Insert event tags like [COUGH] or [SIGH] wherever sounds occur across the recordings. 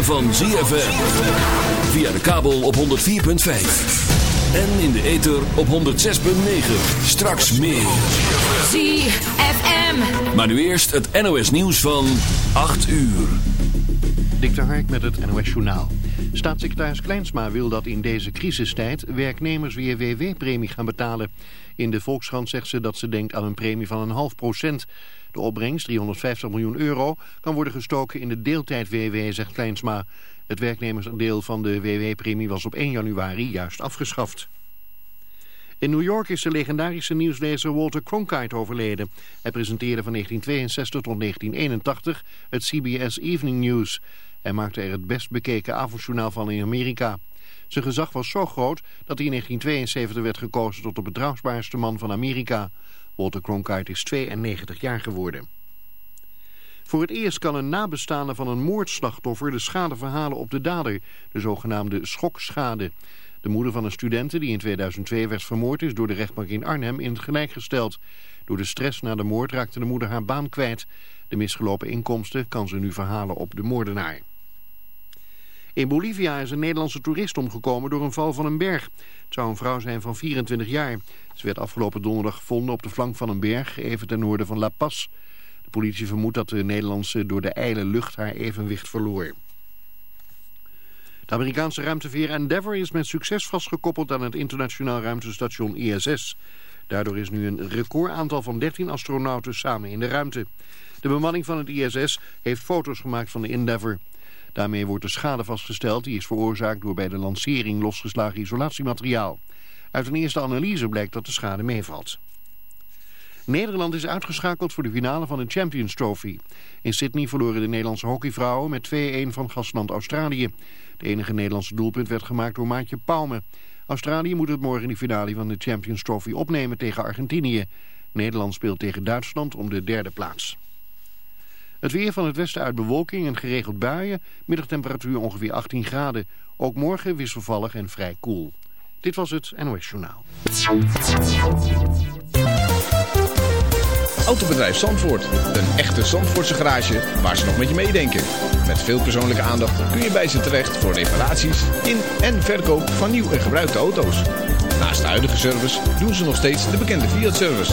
ritme van ZFM. Via de kabel op 104.5. En in de ether op 106.9. Straks meer. ZFM. Maar nu eerst het NOS nieuws van 8 uur. Dik de Hark met het NOS Journaal. Staatssecretaris Kleinsma wil dat in deze crisistijd werknemers weer WW-premie gaan betalen. In de Volkskrant zegt ze dat ze denkt aan een premie van een half procent. De opbrengst, 350 miljoen euro, kan worden gestoken in de deeltijd-WW, zegt Kleinsma. Het werknemersdeel van de WW-premie was op 1 januari juist afgeschaft. In New York is de legendarische nieuwslezer Walter Cronkite overleden. Hij presenteerde van 1962 tot 1981 het CBS Evening News. Hij maakte er het best bekeken avondjournaal van in Amerika. Zijn gezag was zo groot dat hij in 1972 werd gekozen tot de betrouwbaarste man van Amerika. Walter Cronkite is 92 jaar geworden. Voor het eerst kan een nabestaande van een moordslachtoffer de schade verhalen op de dader, de zogenaamde schokschade. De moeder van een studente die in 2002 werd vermoord is door de rechtbank in Arnhem in het gelijk gesteld. Door de stress na de moord raakte de moeder haar baan kwijt. De misgelopen inkomsten kan ze nu verhalen op de moordenaar. In Bolivia is een Nederlandse toerist omgekomen door een val van een berg. Het zou een vrouw zijn van 24 jaar. Ze werd afgelopen donderdag gevonden op de flank van een berg, even ten noorden van La Paz. De politie vermoedt dat de Nederlandse door de ijle lucht haar evenwicht verloor. De Amerikaanse ruimteveer Endeavour is met succes vastgekoppeld aan het internationaal ruimtestation ISS. Daardoor is nu een recordaantal van 13 astronauten samen in de ruimte. De bemanning van het ISS heeft foto's gemaakt van de Endeavour. Daarmee wordt de schade vastgesteld die is veroorzaakt door bij de lancering losgeslagen isolatiemateriaal. Uit een eerste analyse blijkt dat de schade meevalt. Nederland is uitgeschakeld voor de finale van de Champions Trophy. In Sydney verloren de Nederlandse hockeyvrouwen met 2-1 van gastland Australië. De enige Nederlandse doelpunt werd gemaakt door Maatje Pauwme. Australië moet het morgen in de finale van de Champions Trophy opnemen tegen Argentinië. Nederland speelt tegen Duitsland om de derde plaats. Het weer van het westen uit bewolking en geregeld buien. Middagtemperatuur ongeveer 18 graden. Ook morgen wisselvallig en vrij koel. Dit was het NOS Journaal. Autobedrijf Zandvoort. Een echte Zandvoortse garage waar ze nog met je meedenken. Met veel persoonlijke aandacht kun je bij ze terecht voor reparaties in en verkoop van nieuw en gebruikte auto's. Naast de huidige service doen ze nog steeds de bekende Fiat-service.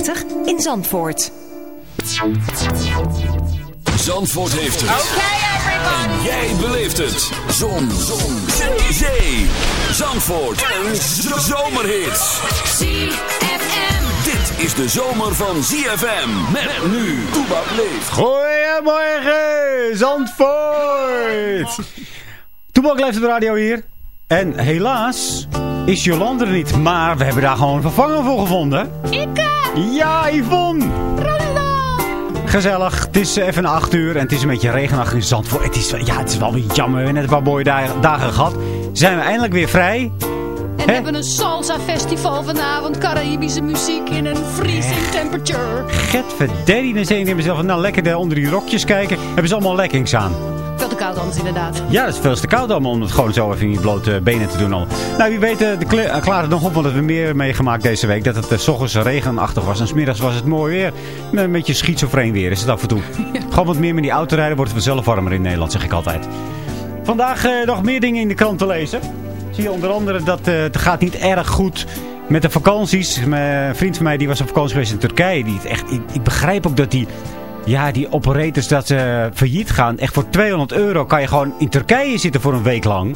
in Zandvoort. Zandvoort heeft het. En jij beleeft het. Zon. Zon. Zee. Zee. Zandvoort. Een zomerhit. ZFM. Dit is de zomer van ZFM. Met nu. Toebak leeft. Goedemorgen, Zandvoort! Toebak leeft op de radio hier. En helaas is Jolande er niet. Maar we hebben daar gewoon een vervanger voor gevonden. Ik? Ja, Yvonne! Gezellig. Het is even 8 uur en het is een beetje regenachtig in Zandvoort. Het is, ja, het is wel weer jammer. We hebben net een paar mooie dagen, dagen gehad. Zijn we eindelijk weer vrij. En we hebben een salsa festival vanavond. Caribische muziek in een freezing temperature. Get verdeddy. Dan zeg ik mezelf, nou lekker onder die rokjes kijken. Hebben ze allemaal leggings aan. Veel te koud anders inderdaad. Ja, dat is veel te koud allemaal om het gewoon zo even in je blote benen te doen. Al. Nou, wie weet, eh, de eh, klaart het nog op, want we hebben meer meegemaakt deze week. Dat het uh, s ochtends regenachtig was en smiddags was het mooi weer. Met een beetje schizofreen weer is het af en toe. [LAUGHS] Gewoon wat meer met die autorijden wordt het vanzelf warmer in Nederland, zeg ik altijd. Vandaag eh, nog meer dingen in de krant te lezen. Zie je onder andere dat eh, het gaat niet erg goed met de vakanties. Mijn een vriend van mij die was op vakantie geweest in Turkije. Die het echt, ik, ik begrijp ook dat die... Ja, die operators dat ze failliet gaan. Echt voor 200 euro kan je gewoon in Turkije zitten voor een week lang.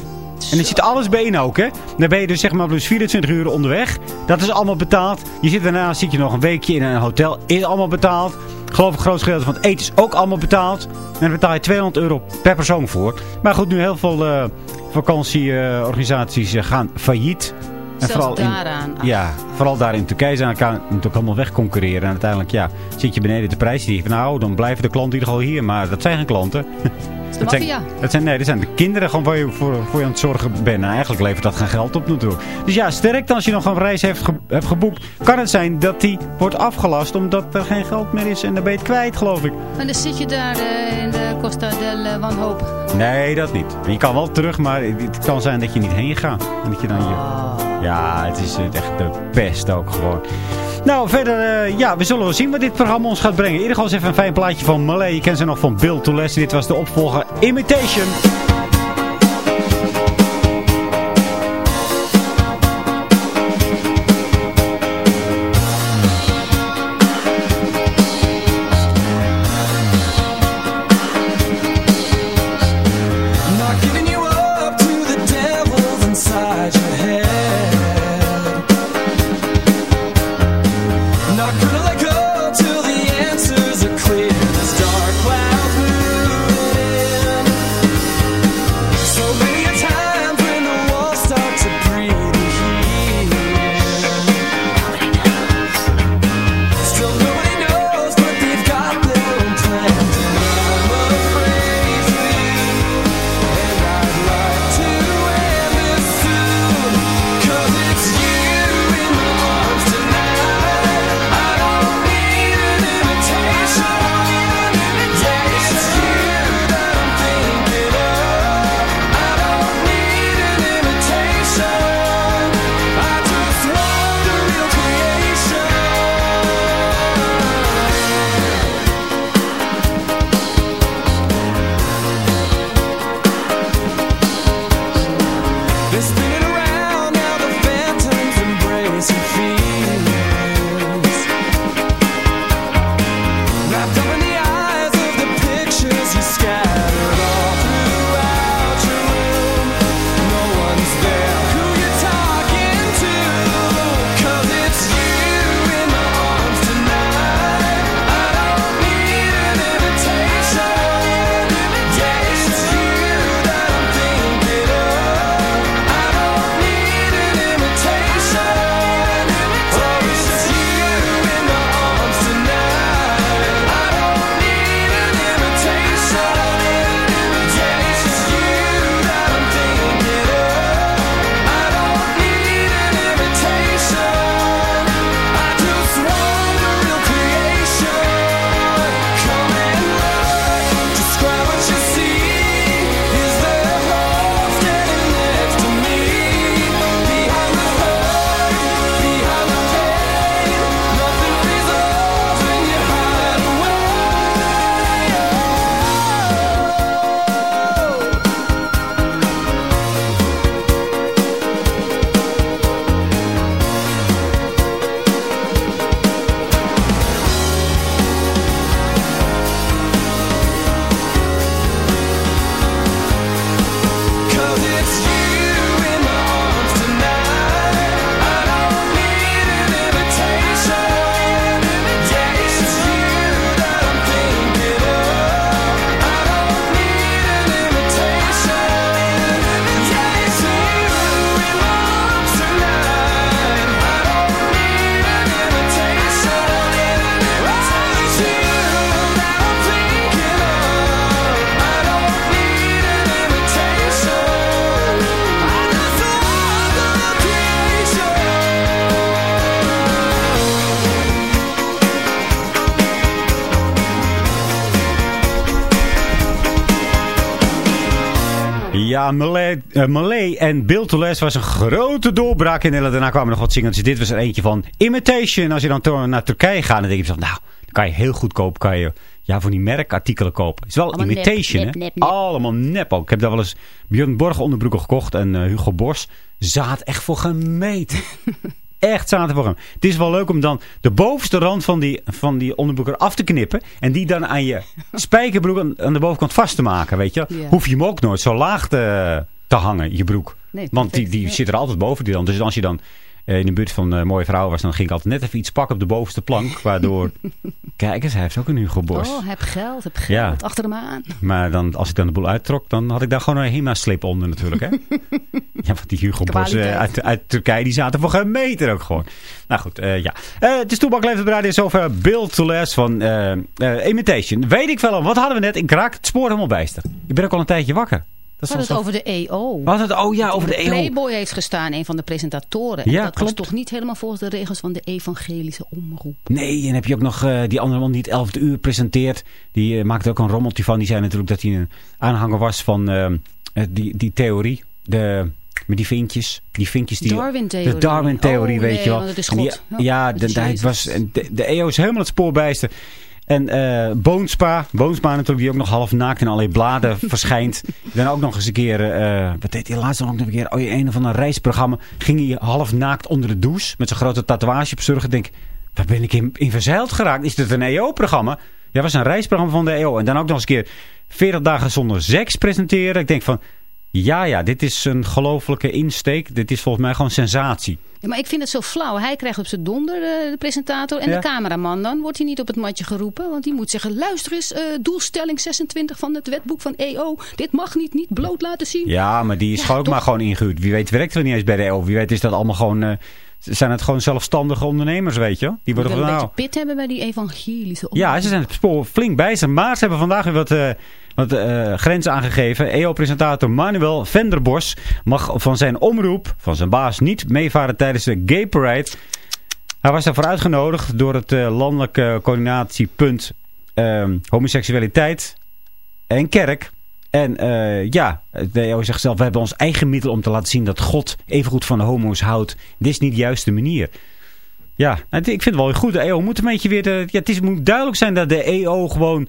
En er zit alles bij in ook, hè. Dan ben je dus zeg maar dus 24 uur onderweg. Dat is allemaal betaald. Je zit daarna zit je nog een weekje in een hotel. Is allemaal betaald. Ik geloof een groot gedeelte van het eten is ook allemaal betaald. En daar betaal je 200 euro per persoon voor. Maar goed, nu heel veel eh, vakantieorganisaties eh, gaan failliet. En in, daaraan. Ja, vooral daar in Turkije zijn elkaar natuurlijk allemaal wegconcurreren. En uiteindelijk ja, zit je beneden de prijs. Die nou, dan blijven de klanten in ieder geval hier. Maar dat zijn geen klanten. [LAUGHS] Dat zijn, dat zijn, nee, dat zijn de kinderen gewoon waar je voor, voor je aan het zorgen bent. En eigenlijk levert dat geen geld op natuurlijk. Dus ja, sterk als je nog een reis heeft, ge- hebt geboekt, kan het zijn dat die wordt afgelast omdat er geen geld meer is. En dan ben je het kwijt, geloof ik. En dan zit je daar eh, in de Costa del eh, Wanhoop. Nee, dat niet. Je kan wel terug, maar het kan zijn dat je niet heen gaat. En dat je dan je... Ja, het is echt de pest ook gewoon. Nou, verder, eh, ja, we zullen wel zien wat dit programma ons gaat brengen. In ieder geval eens even een fijn plaatje van Malay. Je kent ze nog van Bill to Leslie. Dit was de opvolger Imitation. Ja, Malay, Malay en was een grote doorbraak in Nederland. Daarna kwamen nog wat singeltjes. Dit was er eentje van Imitation. Als je dan naar Turkije gaat, dan denk je van, nou, dan kan je heel goedkoop, kan je ja, van die merkartikelen kopen. Het is wel Allemaal imitation, nep, hè? nep. Allemaal nep ook. Ik heb daar wel eens Björn Borg onderbroeken gekocht en eh, Hugo Bos. Zaad echt voor gemeten. [LAUGHS] echt hem. Het is wel leuk om dan de bovenste rand van die, van die onderbroek eraf te knippen. En die dan aan je [LAUGHS] spijkerbroek aan, aan de bovenkant vast te maken, weet je. Hoef je hem ook nooit zo laag te, te hangen, je broek. Nee, Want die, die zit er altijd boven die dan. Dus als je dan in de buurt van eh, mooie vrouwen was, dan ging ik altijd net even iets pakken op de bovenste plank. [LAUGHS] Waardoor, kijk eens, hij heeft ook een Hugo Bos. Oh, heb geld, heb geld. Ja. Achter hem aan. Maar dan, als ik dan de boel uittrok, dan had ik daar gewoon een HEMA-slip onder natuurlijk. Hè? [LAUGHS] ja, want die Hugo Bos eh, uit, uit Turkije, die zaten voor geen meter ook gewoon. Nou goed, eh, ja. Eh, het is Toebak Radio, is over Bill to Les van eh, eh, Imitation. Weet ik wel wat hadden we net? Ik raak het spoor helemaal bijster. Ik ben ook al een tijdje wakker. Dat wel het over de EO. Wat het? Oh ja, over de EO. Playboy heeft gestaan, een van de presentatoren. En Ja, dat klopt. was toch niet helemaal volgens de regels van de evangelische omroep. Nee, en heb je ook nog eh, die andere man die het 11 uur presenteert. Die eh, maakte ook een rommeltje van. Die zei natuurlijk dat hij een aanhanger was van eh, eh, die, die theorie. De, met die vinkjes. Die vinkjes die, Darwin-theorie. De Darwin-theorie, Oh, weet nee, je wel. is die- God. ja, Ja, de, de, was, de, de EO is helemaal het spoor bijster. En eh Boonspa, Boonspa natuurlijk, die ook nog half naakt in allerlei bladen [LAUGHS] verschijnt. Dan ook nog eens een keer, eh, wat deed hij laatst nog een keer? Oh, een of ander reisprogramma. Ging hij half naakt onder de douche met zijn grote tatoeage op. Ik denk, waar ben ik in, in verzeild geraakt? Is dit een EO-programma? Ja, was een reisprogramma van de EO. En dan ook nog eens een keer 40 dagen zonder seks presenteren. Ik denk van, ja, ja, dit is een gelofelijke insteek. Dit is volgens mij gewoon sensatie. Ja, maar ik vind het zo flauw. Hij krijgt op zijn donder, eh, de presentator. En Ja. de cameraman dan wordt hij niet op het matje geroepen. Want die moet zeggen, luister eens, eh, doelstelling 26 van het wetboek van EO. Dit mag niet, niet bloot laten zien. Ja, maar die is Ja, gewoon ook toch? maar gewoon ingehuurd. Wie weet werkt er niet eens bij de EO. Wie weet is dat allemaal gewoon... eh, zijn het gewoon zelfstandige ondernemers, weet je? Die worden wil een gewoon... beetje Nou, pit hebben bij die evangelische ja, ze zijn het spoor flink bij zijn. Maar ze hebben vandaag weer wat, wat eh, grenzen aangegeven. EO-presentator Manuel Venderbos mag van zijn omroep, van zijn baas, niet meevaren tijdens de Gay Parade. Hij was daarvoor uitgenodigd door het eh, landelijke coördinatiepunt ehm, homoseksualiteit en kerk. En eh, ja, de EO zegt zelf, we hebben ons eigen middel om te laten zien dat God evengoed van de homo's houdt. Dit is niet de juiste manier. Ja, ik vind het wel goed. EO moet een beetje weer... Ja, het is, moet duidelijk zijn dat de EO gewoon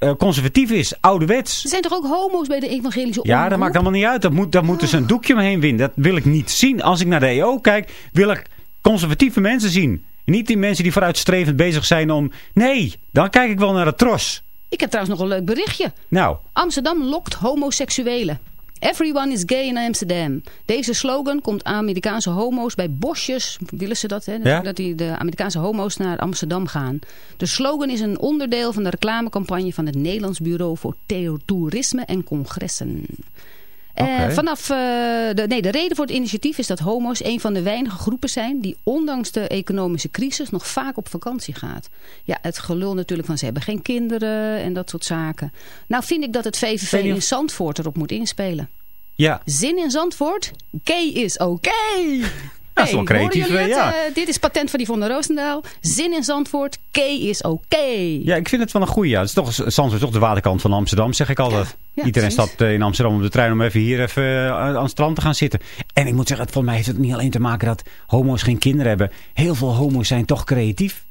eh, conservatief is. Ouderwets. Er zijn toch ook homo's bij de evangelische Ja, omroep? dat maakt allemaal niet uit. Dat moet, dat moet dus een doekje omheen winnen. Dat wil ik niet zien. Als ik naar de EO kijk, wil ik conservatieve mensen zien. Niet die mensen die vooruitstrevend bezig zijn om... Nee, dan kijk ik wel naar het tros. Ik heb trouwens nog een leuk berichtje. Nou, Amsterdam lokt homoseksuelen. Everyone is gay in Amsterdam. Deze slogan komt Amerikaanse homo's bij bosjes, willen ze dat, hè? Ja. dat die, de Amerikaanse homo's naar Amsterdam gaan. De slogan is een onderdeel van de reclamecampagne van het Nederlands Bureau voor Theo- Toerisme en Congressen. Eh, vanaf, eh, de, nee, de reden voor het initiatief is dat homo's een van de weinige groepen zijn die ondanks de economische crisis nog vaak op vakantie gaat. Ja, het gelul natuurlijk van ze hebben geen kinderen en dat soort zaken. Nou vind ik dat het VVV of- in Zandvoort erop moet inspelen. ja. Zin in Zandvoort? Gay is oké. [LAUGHS] Dat is wel creatief, horen jullie het? ja. Eh, dit is patent van die van der Roosendaal. Zin in Zandvoort, gay is oké. Ja, ik vind het wel een goeie. Ja. Het is toch, Zandvoort is toch de waterkant van Amsterdam, zeg ik altijd. Ja, ja, Iedereen precies. stapt eh, in Amsterdam op de trein om even hier even eh, aan het strand te gaan zitten. En ik moet zeggen, volgens mij heeft het niet alleen te maken dat homo's geen kinderen hebben. Heel veel homo's zijn toch creatief.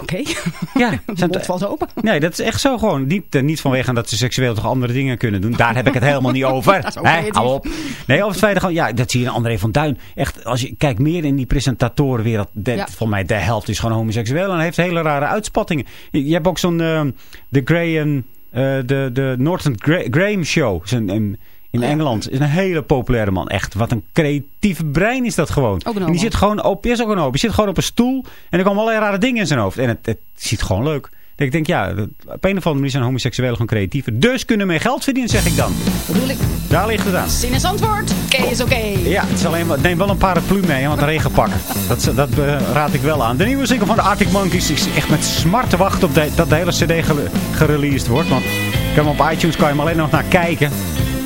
Oké, [LAUGHS] Ja, [LAUGHS] mond valt open. Nee, dat is echt zo gewoon. Niet, eh, niet vanwege dat ze seksueel toch andere dingen kunnen doen. Daar heb ik het helemaal niet over. [LAUGHS] Dat creatief. hou op. Nee, over het feit gewoon, ja, dat zie je in André van Duin. Echt, als je kijkt meer in die presentatorenwereld. Ja. Volgens mij de helft is gewoon homoseksueel. En heeft hele rare uitspattingen. Je, je hebt ook zo'n, eh, de Graham, eh, de, de Norton Gra- Graham Show. Zo'n, in Oh ja. Engeland is een hele populaire man. Echt, wat een creatieve brein is dat gewoon. Ook en die zit gewoon op, is ook een homo. Die zit gewoon op een stoel. En er komen allerlei rare dingen in zijn hoofd. En het, het ziet gewoon leuk. Ik denk, ja, op een of andere manier zijn homoseksuelen gewoon creatiever. Dus kunnen mee geld verdienen, zeg ik dan. Bedoel ik. Daar ligt het aan. Zin in Zandvoort, gay is oké. Ja, het is alleen, neem wel een paraplu mee, want een regenpak. Dat, dat eh, raad ik wel aan. De nieuwe single van de Arctic Monkeys is echt met smart te wachten op de, dat de hele cd gere- gereleased wordt. Want ik heb hem op iTunes, kan je hem alleen nog naar kijken.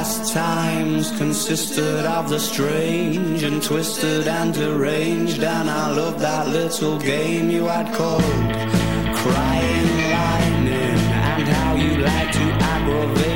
pastimes consisted of the strange and twisted and deranged And I loved that little game you had called Crying Lightning And how you like to aggravate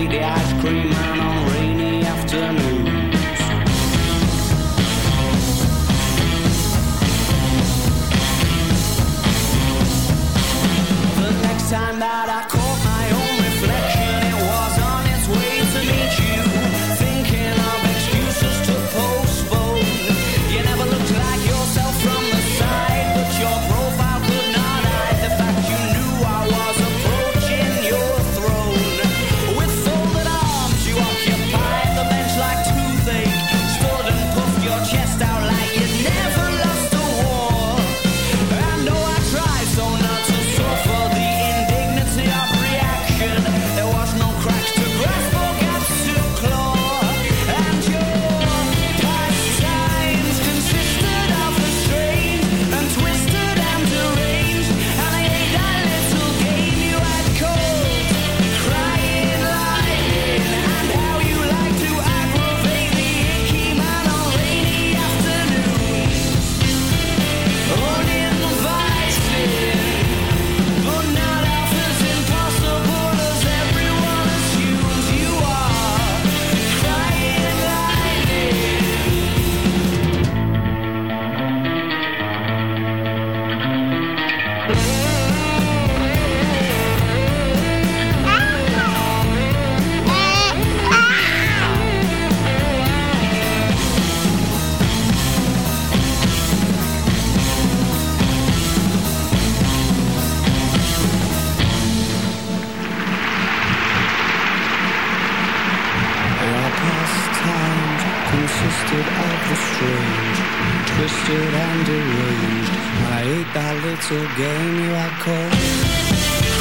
twisted and deranged. When I ate that little game you had called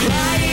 crying.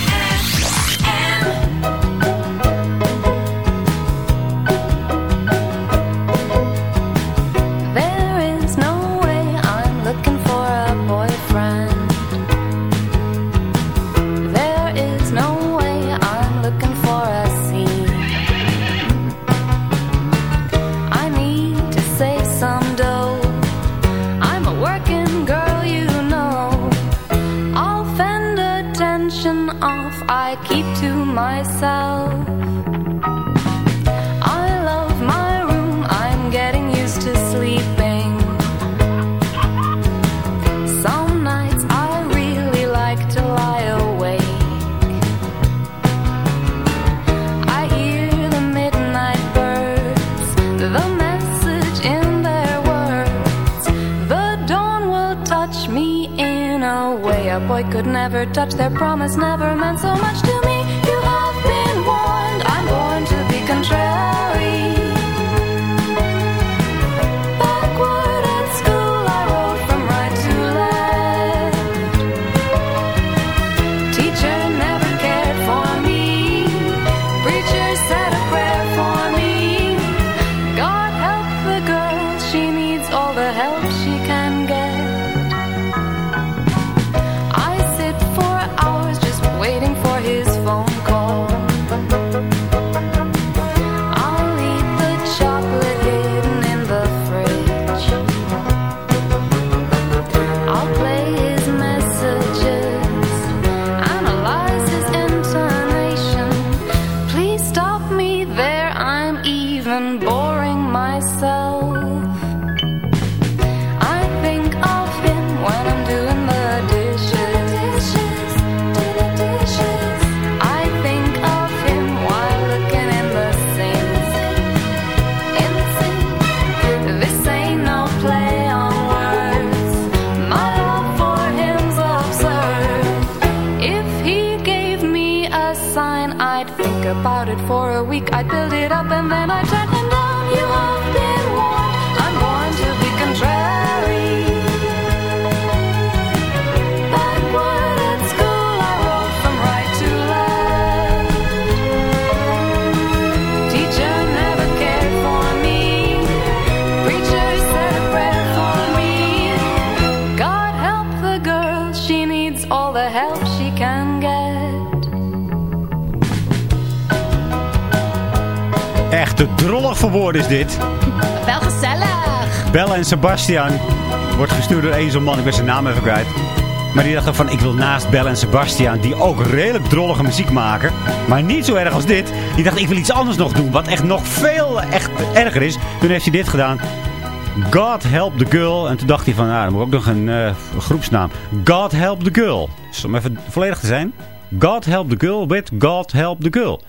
Sebastian. Wordt gestuurd door één zo'n man. Ik ben zijn naam even kwijt. Maar die dachten van, ik wil naast Bella en Sebastian, die ook redelijk drollige muziek maken, maar niet zo erg als dit. Die dacht, ik wil iets anders nog doen, wat echt nog veel echt erger is. Toen heeft hij dit gedaan. God Help the Girl. En toen dacht hij van, nou, dan moet ook nog een eh, groepsnaam. God Help the Girl. Dus om even volledig te zijn. God Help the Girl with God Help the Girl.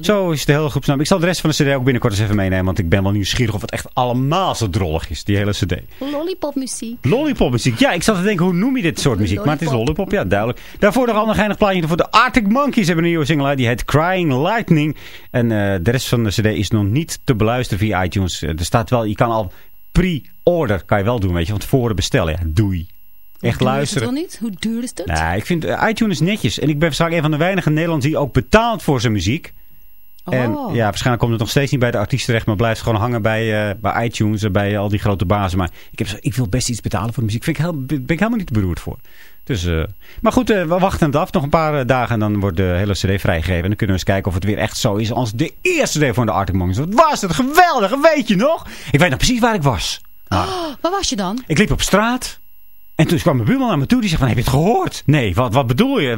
Zo is de hele groepsnaam. Ik zal de rest van de cd ook binnenkort eens even meenemen. Want ik ben wel nieuwsgierig of het echt allemaal zo drollig is. Die hele cd. Lollipopmuziek. Lollipopmuziek. Ja, ik zat te denken, hoe noem je dit soort muziek? Maar het is lollipop, ja, duidelijk. Daarvoor nog een ander geinig plaatje voor de Arctic Monkeys. hebben een nieuwe single uit. Die heet Crying Lightning. En eh, de rest van de cd is nog niet te beluisteren via iTunes. Eh, Er staat wel, je kan al pre-order, kan je wel doen, weet je. Want voor bestellen, ja, doei. Echt Duur luisteren. Is het wel niet? Hoe duur is het? Nee, ik vind eh, iTunes netjes. En ik ben vaak een van de weinige Nederlanders die ook betaalt voor zijn muziek. En Oh. ja, waarschijnlijk komt het nog steeds niet bij de artiest terecht, maar blijft gewoon hangen bij, eh, bij iTunes en bij al die grote bazen. Maar ik, heb ik wil best iets betalen voor de muziek. Vind ik heel, ben ik helemaal niet beroerd voor. Dus, eh, maar goed, we wachten het af. Nog een paar dagen en dan wordt de hele cd vrijgegeven. En dan kunnen we eens kijken of het weer echt zo is als de eerste cd van de Arctic Monkeys. Wat was het geweldig, weet je nog? Ik weet nog precies waar ik was. Nou, Oh, waar was je dan? ik liep op straat. En toen kwam mijn buurman naar me toe. Die zegt van, heb je het gehoord? Nee, wat, wat bedoel je?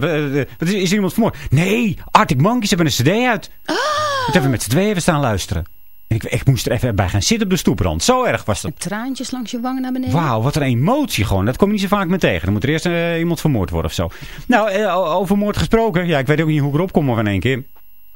Wat is, er iemand vermoord? Nee, Arctic Monkeys hebben een cd uit. Toen hebben we met z'n tweeën even staan luisteren. En ik, ik moest er even bij gaan zitten op de stoeprand. Zo erg was dat. Traantjes langs je wangen naar beneden. Wauw, wat een emotie gewoon. Dat kom je niet zo vaak meer tegen. Dan moet er eerst eh, iemand vermoord worden of zo. Nou, eh, over moord gesproken. Ja, ik weet ook niet hoe ik erop kom in één keer.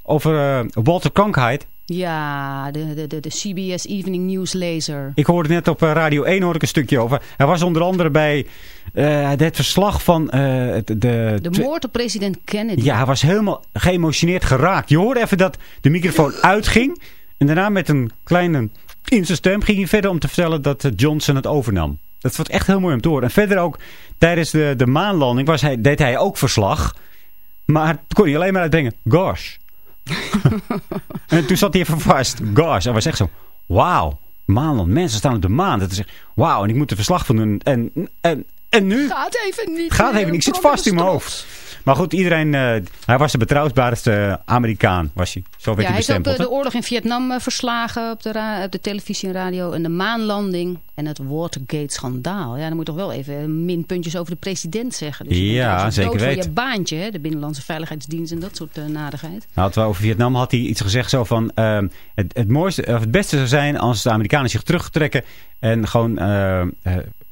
Over eh, Walter Cronkite. Ja, de, de, de, de CBS Evening News lezer. Ik hoorde net op eh, Radio 1 hoorde ik een stukje over. Hij was onder andere bij eh, het verslag van eh, de... De moord op president Kennedy. Ja, hij was helemaal geëmotioneerd geraakt. Je hoorde even dat de microfoon [LAUGHS] uitging. En daarna met een kleine in zijn stem ging hij verder om te vertellen dat Johnson het overnam. Dat wordt echt heel mooi om te horen. En verder ook tijdens de, de maanlanding was hij, deed hij ook verslag. Maar toen kon hij alleen maar uitbrengen. Gosh. [LAUGHS] en toen zat hij even vast. Gosh. Hij was echt zo. Wauw. Maanland. Mensen staan op de maan. Dat is echt, wauw. En ik moet er verslag van doen. En, en, en nu? Gaat even niet. Gaat even niet. Ik zit vast in mijn hoofd. Maar goed, iedereen... eh, hij was de betrouwbaarste Amerikaan, was hij. Zo werd Ja, hij hij ook bestempeld. de, hè? de oorlog in Vietnam eh, verslagen op de, op de televisie en radio. En de maanlanding en het Watergate-schandaal. Ja, dan moet je toch wel even minpuntjes over de president zeggen. Dus Ja, zeker weten. je baantje, hè, de Binnenlandse Veiligheidsdienst en dat soort uh, nadigheid. Nou, over Vietnam had hij iets gezegd zo van... ehm, het, het, mooiste, of het beste zou zijn als de Amerikanen zich terugtrekken... en gewoon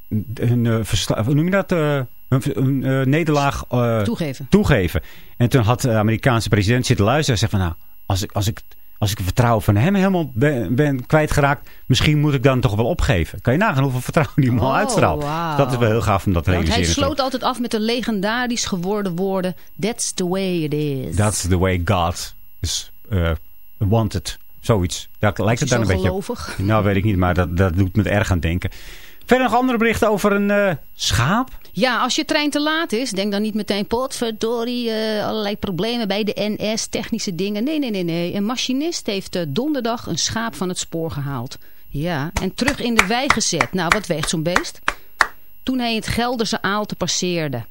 eh, eh, eh, hoe noem je dat... eh, hun, hun, eh, nederlaag eh, Toegeven. toegeven. En toen had de Amerikaanse president zitten luisteren en zei van... nou, als ik, als ik, als ik het vertrouwen van hem helemaal ben, ben kwijtgeraakt... misschien moet ik dan toch wel opgeven. Kan je nagaan hoeveel vertrouwen die man Oh, uitstraalt. Dat is wel heel gaaf om dat te want hij realiseren. sloot altijd af met de legendarisch geworden woorden... That's the way it is. That's the way God is wanted. Zoiets. Ja, lijkt het dan een beetje. gelovig? Nou, weet ik niet, maar dat, dat doet me er erg aan denken. Verder nog andere berichten over een eh, schaap. Ja, als je trein te laat is, denk dan niet meteen... potverdorie, eh allerlei problemen bij de NS, technische dingen. Nee, nee, nee, nee. Een machinist heeft eh, donderdag een schaap van het spoor gehaald. Ja, en terug in de wei gezet. Nou, wat weegt zo'n beest? Toen hij het Gelderse Aalte passeerde.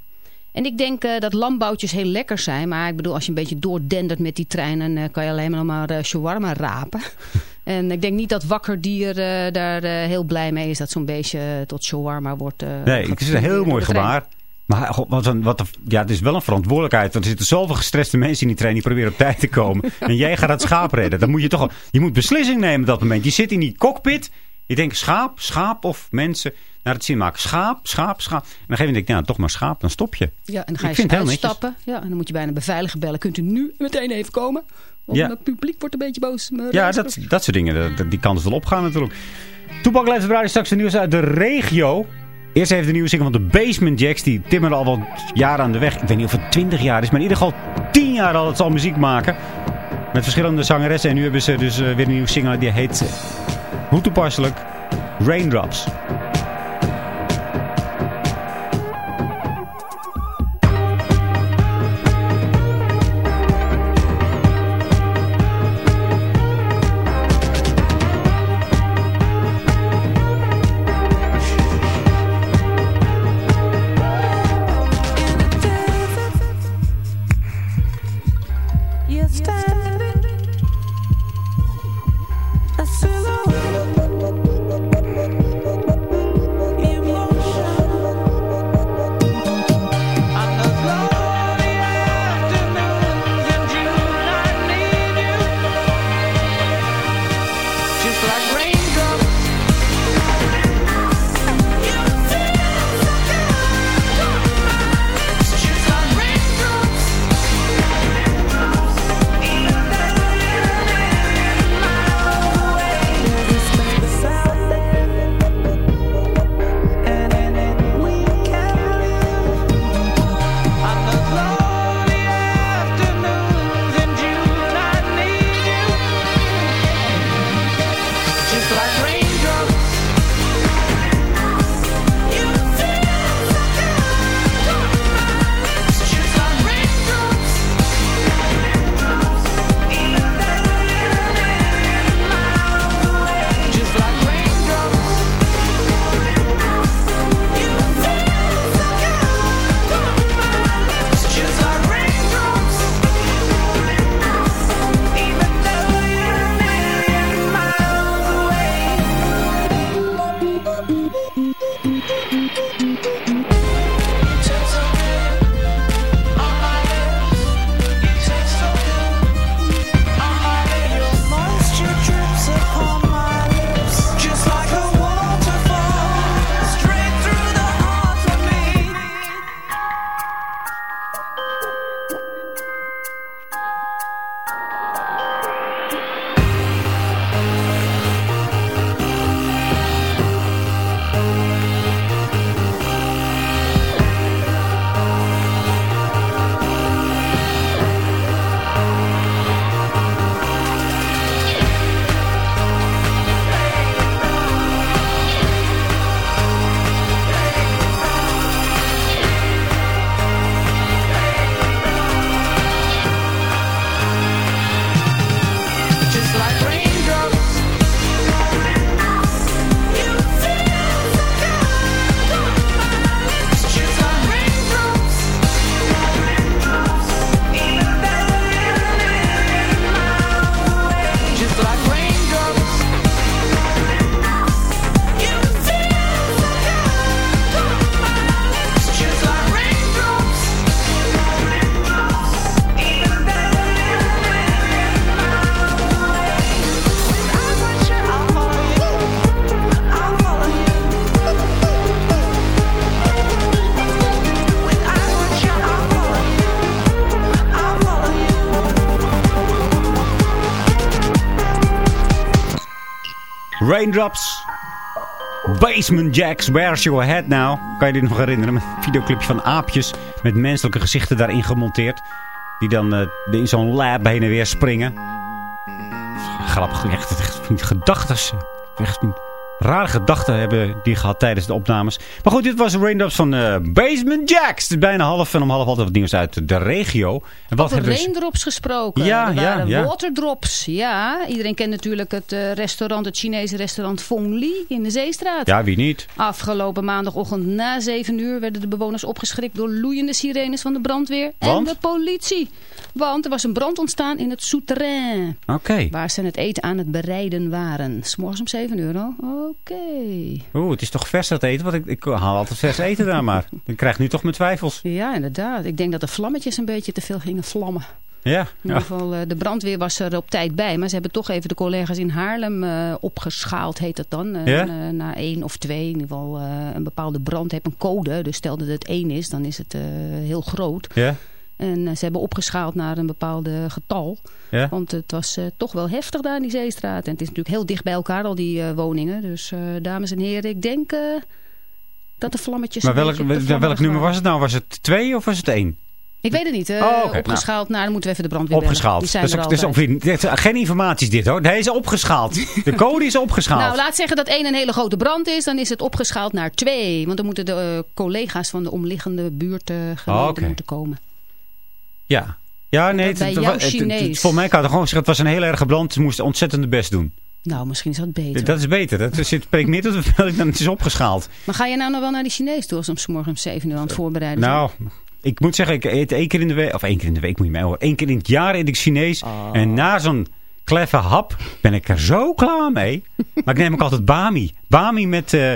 En ik denk eh, dat lamboutjes heel lekker zijn. Maar ik bedoel, als je een beetje doordendert met die trein... dan eh, kan je alleen maar, maar eh, shawarma rapen. [LAUGHS] en ik denk niet dat wakkerdier eh, daar heel blij mee is... dat zo'n beestje eh, tot shawarma wordt Nee, het is een heel mooi gebaar. Maar wat een, wat een- ja, het is wel een verantwoordelijkheid. Want er zitten zoveel gestreste mensen in die trein die proberen op tijd te komen. [LAUGHS] en jij gaat het schaap redden. Dan moet je toch je moet beslissing nemen op dat moment. Je zit in die cockpit. Je denkt schaap, schaap of mensen naar het zin maken. Schaap, schaap, schaap. En dan geef je denk nou toch maar schaap. Dan stop je. Ja, en dan ga je Ik netjes. uitstappen. Ja, en dan moet je bijna beveiliger bellen. Kunt u nu meteen even komen? Want Ja. het publiek wordt een beetje boos. Ja, dat, dat soort dingen. dat- Die kans wel opgaan natuurlijk. Toepak het straks de nieuws uit de regio. Eerst even de nieuwe single van de Basement Jacks. Die timmeren al wat jaren aan de weg. Ik weet niet of het 20 jaar is. Maar in ieder geval 10 jaar al dat ze al muziek maken. Met verschillende zangeressen. En nu hebben ze dus eh, weer een nieuwe single. Die heet, hoe toepasselijk, Raindrops. Raindrops. Basement Jacks, Where's Your Head Now? Kan je dit nog herinneren? Een videoclipje van aapjes met menselijke gezichten daarin gemonteerd. Die dan eh, in zo'n lab heen en weer springen. Grappig, echt, echt gedachtes. Echt rare gedachten hebben die gehad tijdens de opnames. Maar goed, dit was Raindrops van eh, Basement Jacks. Het is bijna half en om half altijd wat nieuws uit de regio. En wat Over hebben we- raindrops gesproken. Ja, ja, waterdrops. Ja, iedereen kent natuurlijk het eh, restaurant, het Chinese restaurant Fong Li in de Zeestraat. Ja, wie niet? Afgelopen maandagochtend na 7 uur werden de bewoners opgeschrikt door loeiende sirenes van de brandweer Want? en de politie. Want er was een brand ontstaan in het souterrain. Oké. Waar ze het eten aan het bereiden waren. S'morgens om 7 uur. Oh Oké. Oeh, het is toch vers dat eten? Want ik, ik haal altijd vers eten daar maar. Ik krijg nu toch mijn twijfels. Ja, inderdaad. Ik denk dat de vlammetjes een beetje te veel gingen vlammen. Ja, In ieder geval, eh, de brandweer was er op tijd bij. Maar ze hebben toch even de collega's in Haarlem eh, opgeschaald, heet dat dan. Eh, Ja? na- na één of twee. In ieder geval, eh, een bepaalde brand heeft een code. Dus stel dat het één is, dan is het eh, heel groot. ja. En eh, ze hebben opgeschaald naar een bepaalde getal. Ja. Want het was eh, toch wel heftig daar in die Zeestraat. En het is natuurlijk heel dicht bij elkaar, al die eh, woningen. Dus dames en heren, ik denk dat de vlammetjes... Maar welk, welk nummer was het nou? Was het twee of was het één? Ik weet het niet. Oh, oké, opgeschaald naar, dan moeten we even de brandweer. Opgeschaald. Die zijn er is geen informatie is dit hoor. Hij is opgeschaald. De code is opgeschaald. Nou, laat zeggen dat één een hele grote brand is. Dan is het opgeschaald naar twee. Want dan moeten de collega's van de omliggende buurt Oké. moeten komen. Ja. Ja, nee. het-. Volgens mij kan het gewoon zeggen, het was een hele erge brand. Ze moesten ontzettend de best doen. Nou, misschien is dat beter. Dat is beter. Dat zit, spreekt meer tot de verbeelding dan het is opgeschaald. Maar ga je nou nog wel naar die Chinees toe als om 's morgens om 7 uur aan het voorbereiden zijn? Nou, ik moet zeggen, ik eet één keer in de week, of één keer in de week moet je mij horen. Één keer in het jaar eet ik Chinees. Oh. En na zo'n kleffe hap ben ik er zo klaar mee. maar ik neem ook altijd bami. Bami met, eh,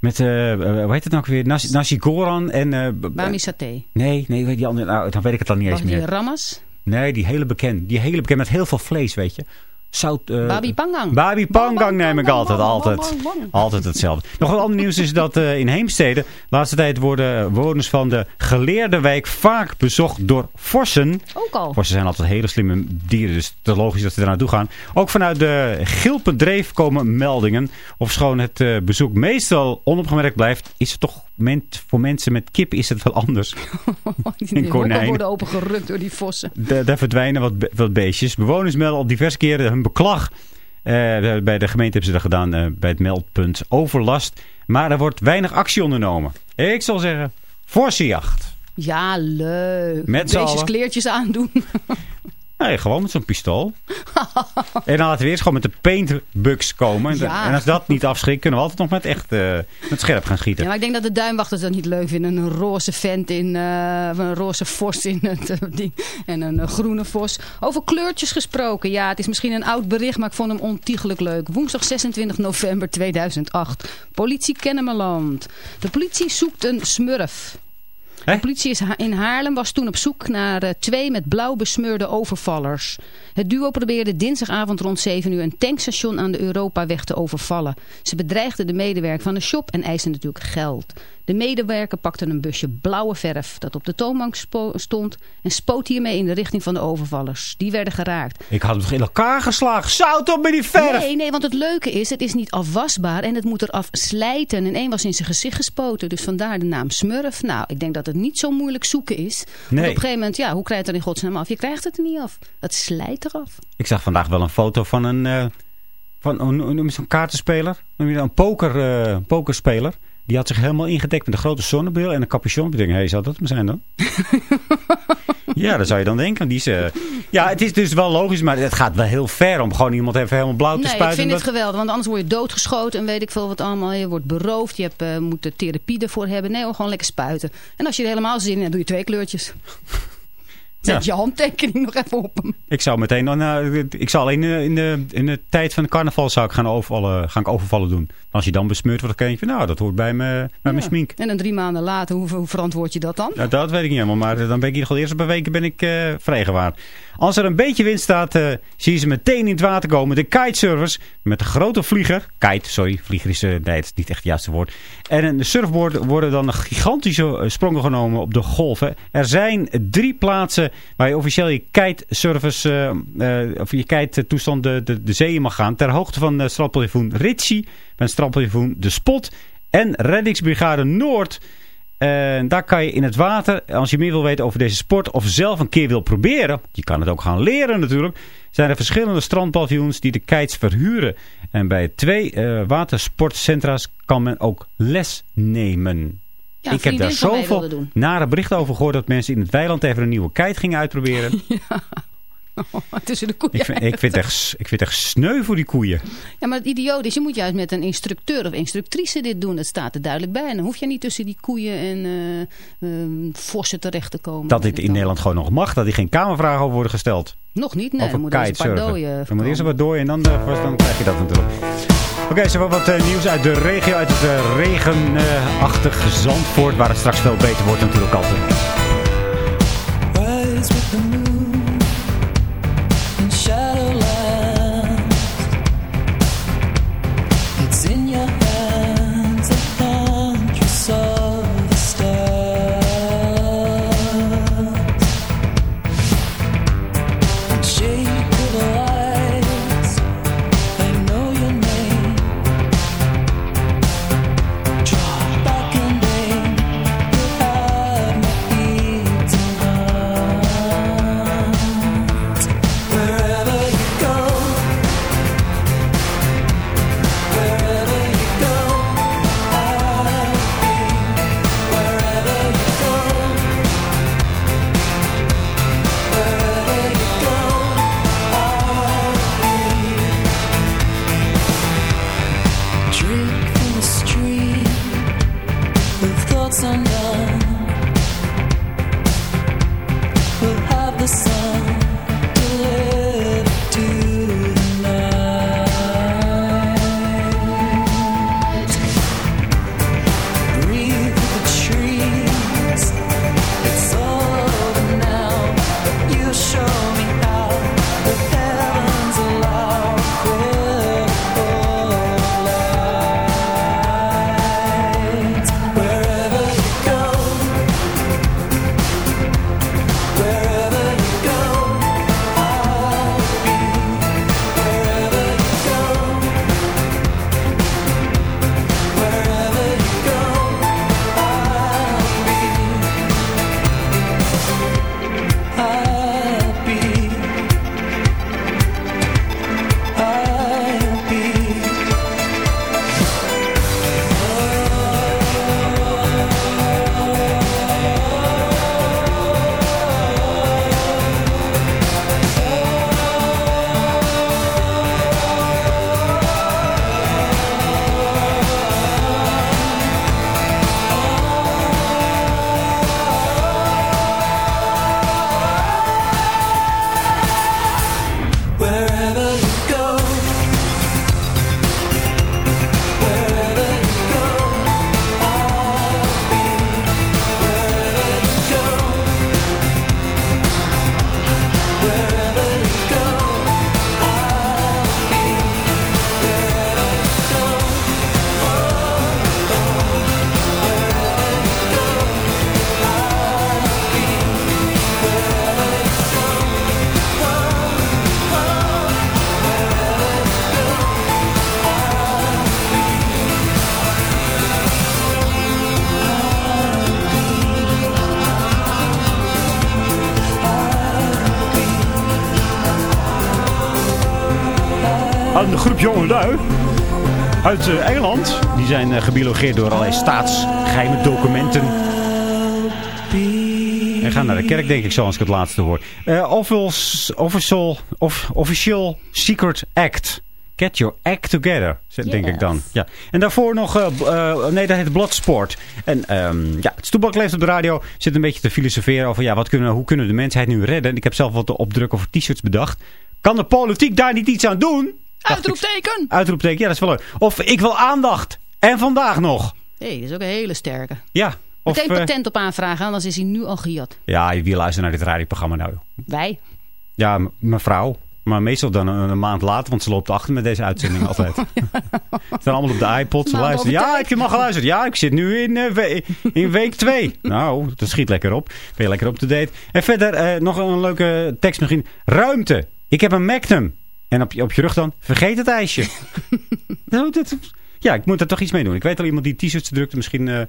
met eh, eh, hoe heet het nou weer? Nasi, nasi goran en... b- Bami saté. Nee, nee, weet die andere, nou, dan weet ik het dan niet eens die meer. rammas? Nee, die hele bekend. Die hele bekend met heel veel vlees, weet je. Zout, eh, Babi pangang. Babi Pangang neem ik altijd. Altijd, altijd hetzelfde. Nog wat ander nieuws is dat eh, in Heemstede... laatste tijd worden bewoners van de geleerde wijk vaak bezocht door vossen. Ook al. Vossen zijn altijd hele slimme dieren, dus het is logisch dat ze daar naartoe gaan. Ook vanuit de Gilpendreef komen meldingen. Ofschoon het eh, bezoek meestal onopgemerkt blijft... is het toch voor mensen met kip is het wel anders. [LAUGHS] Die En hokken konijn. worden opengerukt door die vossen. Da- daar verdwijnen wat, be- wat beestjes. Bewoners melden al diverse keren beklag. Eh, bij de gemeente hebben ze dat gedaan eh, bij het meldpunt overlast. Maar er wordt weinig actie ondernomen. Ik zal zeggen, forse jacht. Ja, leuk. Met allen. kleertjes aandoen. [LAUGHS] Nee, gewoon met zo'n pistool. [LAUGHS] en dan laten we eerst gewoon met de paintbugs komen. En, Ja. en als dat niet afschrikt, kunnen we altijd nog met echt eh, met scherp gaan schieten. Ja, maar ik denk dat de duimwachters dat niet leuk vinden. Een roze vent in, eh, een roze vos in het eh, ding. En een groene vos. Over kleurtjes gesproken. Ja, het is misschien een oud bericht, maar ik vond hem ontiegelijk leuk. Woensdag 26 november 2008. Politie Kennemerland. De politie zoekt een smurf. De politie is in Haarlem was toen op zoek naar eh, twee met blauw besmeurde overvallers. Het duo probeerde dinsdagavond rond 7 uur een tankstation aan de Europaweg te overvallen. Ze bedreigden de medewerker van de shop en eisten natuurlijk geld. De medewerker pakte een busje blauwe verf dat op de toonbank stond en spoot hiermee in de richting van de overvallers. Die werden geraakt. Ik had hem toch in elkaar geslagen. Zout op met die verf! Nee, nee, want het leuke is, het is niet afwasbaar en het moet eraf slijten. En één was in zijn gezicht gespoten, dus vandaar de naam Smurf. Nou, ik denk dat het niet zo moeilijk zoeken is. Want Nee. op een gegeven moment, ja, hoe krijg je het er in godsnaam af? Je krijgt het er niet af. Het slijt eraf. Ik zag vandaag wel een foto van een, eh, van hoe hoe noem je zo'n kaartenspeler? Noem je dat? Een poker, eh, pokerspeler. Die had zich helemaal ingedekt met een grote zonnebril en een capuchon. Ik denk, hé, hey, zou dat hem zijn dan? [LAUGHS] ja, dat zou je dan denken. Die is, eh, ja, het is dus wel logisch, maar het gaat wel heel ver om gewoon iemand even helemaal blauw te Nee, ik spuiten. vind het geweldig, want anders word je doodgeschoten en weet ik veel wat allemaal. Je wordt beroofd, je hebt, eh, moet er therapie ervoor hebben. Nee, hoor, gewoon lekker spuiten. En als je er helemaal zin in hebt, doe je twee kleurtjes. Zet je handtekening nog even op hem. Ik zou meteen, dan, eh, ik zal in, de- in, de, in de tijd van de carnaval zou ik gaan overvallen, gaan ik overvallen doen. Als je dan besmeurd wordt, dan denk je, nou, dat hoort bij, me, bij mijn smink. En dan drie maanden later, hoe, hoe verantwoord je dat dan? Nou, dat weet ik niet helemaal, maar eh, dan ben ik in ieder geval eerst op een week ben ik eh vrijgewaard. Als er een beetje wind staat, eh, zie je ze meteen in het water komen. De kitesurfers met een grote vlieger. Kite, sorry, vlieger is, nee, het is niet echt het juiste woord. En een surfboard worden dan gigantische sprongen genomen op de golven. Er zijn drie plaatsen waar je officieel je kitesurfers, eh eh, of je kite toestand de, de, zee in mag gaan. Ter hoogte van uh, strandpaviljoen Ritchie, bij strandpaviljoen De Spot en Reddingsbrigade Noord. En daar kan je in het water, als je meer wil weten over deze sport of zelf een keer wil proberen, je kan het ook gaan leren natuurlijk, zijn er verschillende strandpaviljoens die de kites verhuren. En bij twee eh, watersportcentra's kan men ook les nemen. Ja, ik heb daar zoveel nare berichten over gehoord dat mensen in het weiland even een nieuwe kite gingen uitproberen. [LAUGHS] Tussen de koeien. ik, vind, ik, vind echt, ik vind echt sneu voor die koeien. Ja, maar het idioot is, je moet juist met een instructeur of instructrice dit doen. Dat staat er duidelijk bij. En dan hoef je niet tussen die koeien en eh, vossen terecht te komen. Dat dit in dan. Nederland gewoon nog mag, dat die geen kamervragen over worden gesteld. Nog niet, nee. over er moeten eerst een paar dooien Er moet eerst een paar dooien en dan, dan krijg je dat natuurlijk. Oké, zo wat eh, nieuws uit de regio, uit het uh, regenachtige Zandvoort, waar het straks veel beter wordt natuurlijk altijd. Uit eh, Engeland. Die zijn eh, gebiologeerd door allerlei staatsgeheime documenten. En gaan naar de kerk, denk ik, zoals ik het laatste hoor. Eh official, of, official Secret Act. Get your act together, denk ik dan. Ja. En daarvoor nog, nee, dat heet Bloodsport. En ehm, ja, het Stoepak leeft op de radio. Zit een beetje te filosoferen over, ja, wat kunnen, hoe kunnen we de mensheid nu redden? En ik heb zelf wat opdrukken over t-shirts bedacht. Kan de politiek daar niet iets aan doen? Ik. Uitroepteken! Uitroepteken, ja, dat is wel leuk. Of ik wil aandacht. En vandaag nog. Hé, hey, dat is ook een hele sterke. Ja. Of, Meteen eh, patent op aanvragen, anders is hij nu al gejat. ja, wie luistert naar dit radioprogramma nou? Wij. Ja, mevrouw. Maar meestal dan een, een maand later, want ze loopt achter met deze uitzending [LAUGHS] altijd. [LAUGHS] Ze zijn allemaal op de iPod. Ze luisteren. Ja, heb je al geluisterd? Ja, ik zit nu in, eh, we- in week 2. [LAUGHS] nou, dat schiet lekker op. Ben je lekker op to date. En verder eh, nog een leuke tekst nog in. Ruimte. Ik heb een Magnum. En op je, op je rug dan, vergeet het ijsje. [LAUGHS] Nou, ja, ik moet er toch iets mee doen. Ik weet al iemand die t-shirts drukte. Misschien eh,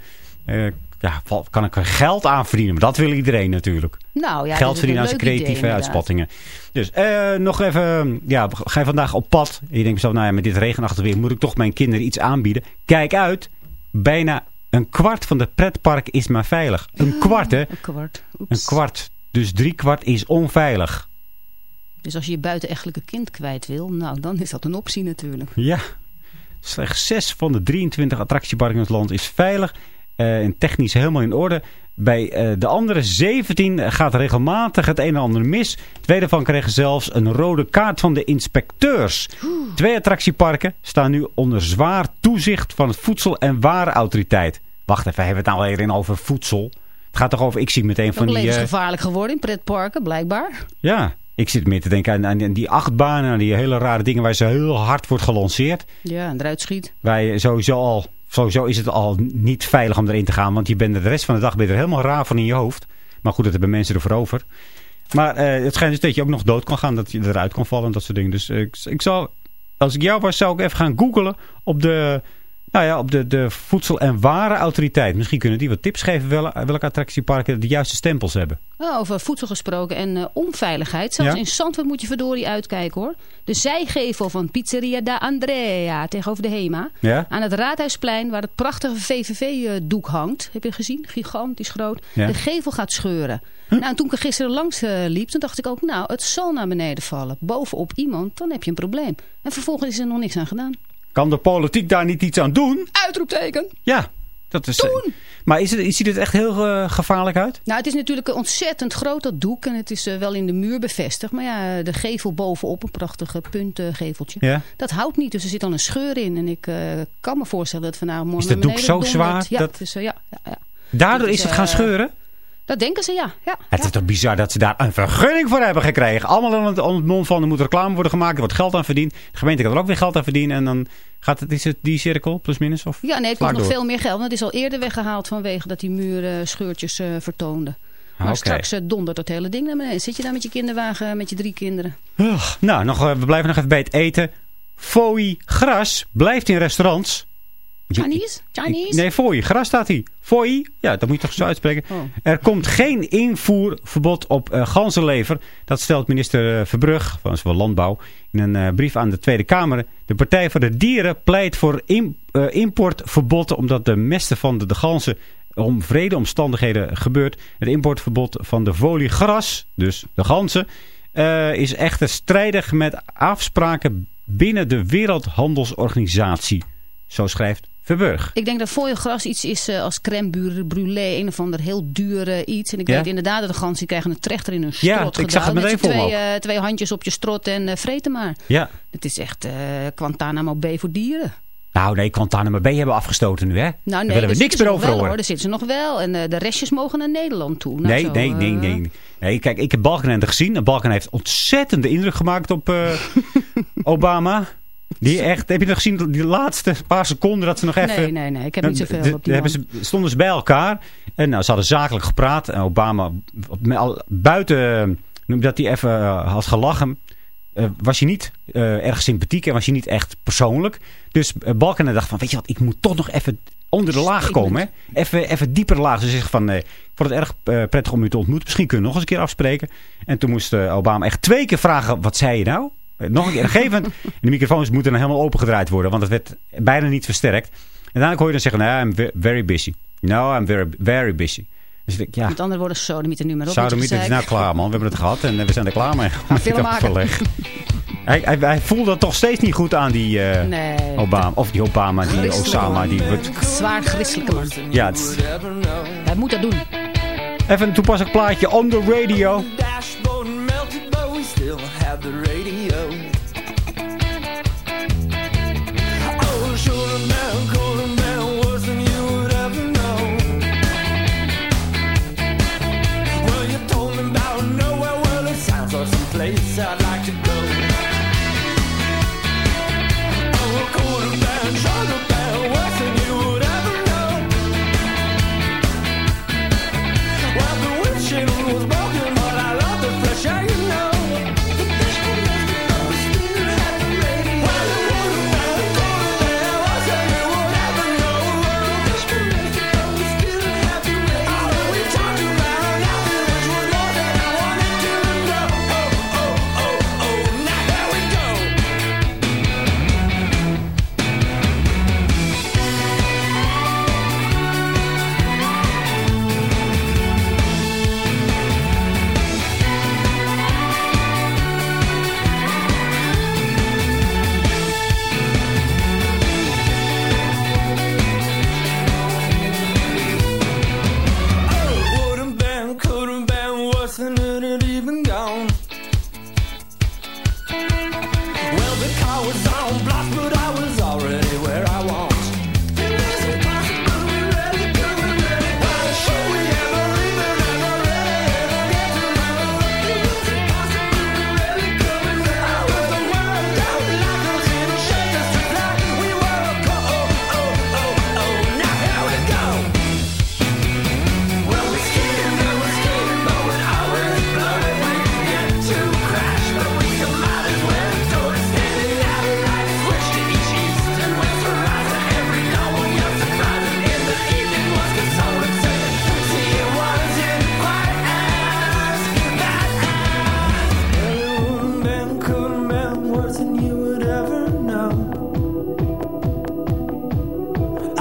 eh, ja, kan ik er geld aan verdienen. Maar dat wil iedereen natuurlijk. Nou ja, geld verdienen aan zijn idee, creatieve uitspattingen. Dus eh, nog even, ja, ga je vandaag op pad. En je denkt zo, nou ja, met dit regenachtig weer moet ik toch mijn kinderen iets aanbieden. Kijk uit, bijna een kwart van de pretpark is maar veilig. Een [GASPS] kwart, hè? Een kwart. Oeps. Een kwart. Dus drie kwart is onveilig. Dus als je je buitenechtelijke kind kwijt wil, nou, dan is dat een optie natuurlijk. Ja. Slechts 6 van de 23 attractieparken in het land is veilig. eh, en technisch helemaal in orde. Bij eh, de andere 17 gaat regelmatig het een en ander mis. Twee daarvan kregen zelfs een rode kaart van de inspecteurs. Twee attractieparken staan nu onder zwaar toezicht van het Voedsel- en Warenautoriteit. Wacht even, hebben we het nou weer over voedsel? Het gaat toch over, ik zie meteen van die... eh, levensgevaarlijk geworden in pretparken, blijkbaar. ja, ik zit meer te denken aan, aan die achtbanen, aan die hele rare dingen waar ze heel hard wordt gelanceerd. Ja, en eruit schiet. Je sowieso al, sowieso is het al niet veilig om erin te gaan, want je bent de rest van de dag ben er helemaal raar van in je hoofd. Maar goed, dat hebben mensen ervoor over. Maar eh, het schijnt dus dat je ook nog dood kan gaan, dat je eruit kan vallen en dat soort dingen. Dus eh, ik, ik zou, als ik jou was, zou ik even gaan googlen op de, nou ja, op de, de Voedsel- en Warenautoriteit. Misschien kunnen die wat tips geven wel, welke attractieparken de juiste stempels hebben. Oh, over voedsel gesproken en eh, onveiligheid. Zelfs Ja? in Zandvoort moet je verdorie uitkijken hoor. De zijgevel van Pizzeria da Andrea tegenover de Hema. Ja? Aan het Raadhuisplein waar het prachtige VVV-doek hangt. Heb je gezien? Gigantisch groot. Ja. De gevel gaat scheuren. Nou, en toen ik er gisteren langs eh, liep, toen dacht ik ook... nou, het zal naar beneden vallen. Bovenop iemand, dan heb je een probleem. En vervolgens is er nog niks aan gedaan. Kan de politiek daar niet iets aan doen? Uitroepteken! Ja, dat is... Maar is het, ziet het echt heel eh, gevaarlijk uit? Nou, het is natuurlijk een ontzettend groot dat doek. En het is eh, wel in de muur bevestigd. Maar ja, de gevel bovenop, een prachtige puntgeveltje. Ja. Dat houdt niet, dus er zit dan een scheur in. En ik eh, kan me voorstellen dat vanavond morgen Is dat naar doek zo zwaar Ja, dat- dus, eh, ja, ja, ja. Daardoor is het gaan eh, scheuren? Dat denken ze, ja. ja, Het ja. is toch bizar dat ze daar een vergunning voor hebben gekregen. Allemaal aan het, aan het mond van, er moet reclame worden gemaakt, er wordt geld aan verdiend. De gemeente kan er ook weer geld aan verdienen. En dan gaat het, is het die cirkel, plus minus? Of Ja, nee, het kost nog door. veel meer geld. Want het is al eerder weggehaald vanwege dat die muur eh, scheurtjes eh, vertoonde. Maar oké. straks eh, dondert dat hele ding naar beneden. Zit je daar met je kinderwagen, met je drie kinderen? Ugh. Nou, nog, we blijven nog even bij het eten. Fooi gras blijft in restaurants. Chinese? Chinese? Nee, fooi. Gras staat hier. Fooi. Ja, dat moet je toch zo uitspreken. Oh. Er komt geen invoerverbod op eh ganzenlever. Dat stelt minister eh, Verbrug van zowel Landbouw in een eh, brief aan de Tweede Kamer. De Partij voor de Dieren pleit voor eh, importverboden omdat de mesten van de, de ganzen om vrede omstandigheden gebeurt. Het importverbod van de foliegras, dus de ganzen, is echter strijdig met afspraken binnen de Wereldhandelsorganisatie. Zo schrijft Verburg. Ik denk dat fooiengras iets is eh, als crème brûlée. Een of ander heel duur eh, iets. En ik Ja? weet inderdaad dat de ganzen krijgen een trechter in hun Ja, strot ik zag het meteen Met voor twee, eh, twee handjes op je strot en eh vreten maar. Ja. Het is echt Guantanamo Bay voor dieren. Nou nee, Guantanamo Bay hebben we afgestoten nu hè. Nou, Daar nee, willen we daar niks meer over horen. hoor. Daar zitten ze nog wel. En de restjes mogen naar Nederland toe. Nou, nee, zo, nee, nee, nee. Nee, kijk, ik heb Balkenende gezien. Balken heeft ontzettende indruk gemaakt op [LAUGHS] Obama. Die echt, heb je nog gezien, die laatste paar seconden dat ze nog even... Nee, nee, nee. Ik heb niet zoveel op die hebben ze, stonden ze bij elkaar. En nou, ze hadden zakelijk gepraat. En Obama, al- buiten eh, dat hij even eh, had gelachen... eh, was hij niet eh, erg sympathiek en was hij niet echt persoonlijk. Dus uh, Balkenende dacht van, weet je wat, ik moet toch nog even onder de laag komen. Hè? Even, even dieper laag. Ze zegt van, eh, ik vond het erg prettig om u te ontmoeten. Misschien kunnen we nog eens een keer afspreken. En toen moest Obama echt twee keer vragen, wat zei je nou? Eh, Nog een keer. Een gegeven moment, de microfoons moeten dan helemaal opengedraaid worden. Want het werd bijna niet versterkt. En daarna kon je dan zeggen, nou, I'm ve- very busy. No, I'm very, very busy. Dus ik denk, ja, Met andere woorden, sodemieter nu maar op. het is nou klaar man. We hebben het gehad en we zijn er klaar mee. [LAUGHS] Hij, hij, hij voelde dat toch steeds niet goed aan die eh, Nee. Obama. Of die Obama, die Osama. man. Die wordt, Zwaar christelijke man. ja, het is- Hij moet dat doen. even een toepasselijk plaatje on the radio. Place I'd like to go.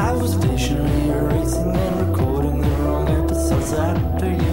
I was patiently erasing and recording the wrong episodes after you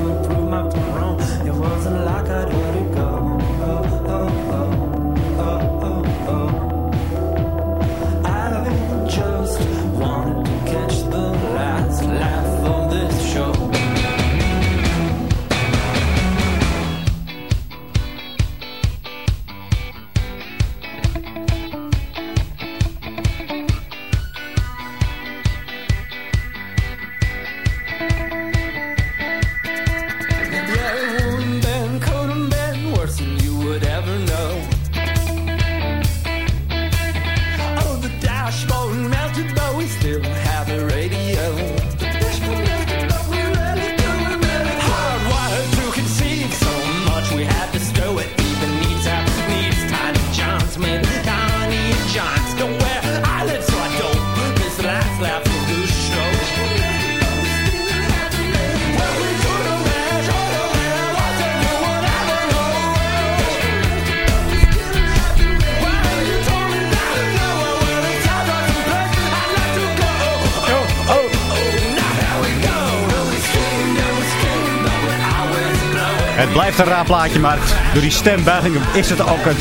plaatje, maar door die stembuiging is het ook een